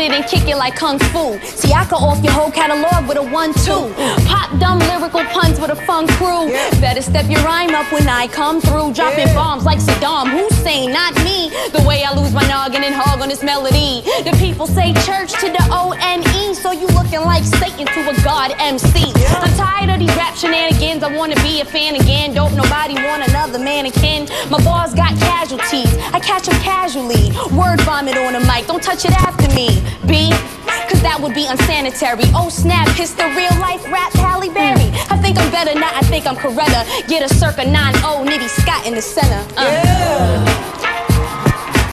and kick it like kung fu. See, I can off your whole catalog with a one-two. Pop dumb lyrical puns with a fun crew. Better step your rhyme up when I come through. Dropping bombs like Saddam Hussein, not me. The way I lose my noggin and hog on this melody. The people say church to the O-N-E. So you looking like Satan to a God MC. I'm tired of these rap shenanigans. I wanna be a fan again. Don't nobody want another mannequin. My bars got casualties. Catch them casually. Word vomit on the mic. Don't touch it after me. B. Cause that would be unsanitary. Oh snap, it's the real life rap Halle Berry. I think I'm better, not I think I'm Coretta. Get a circa 9 0 Nitty Scott in the center. Uh.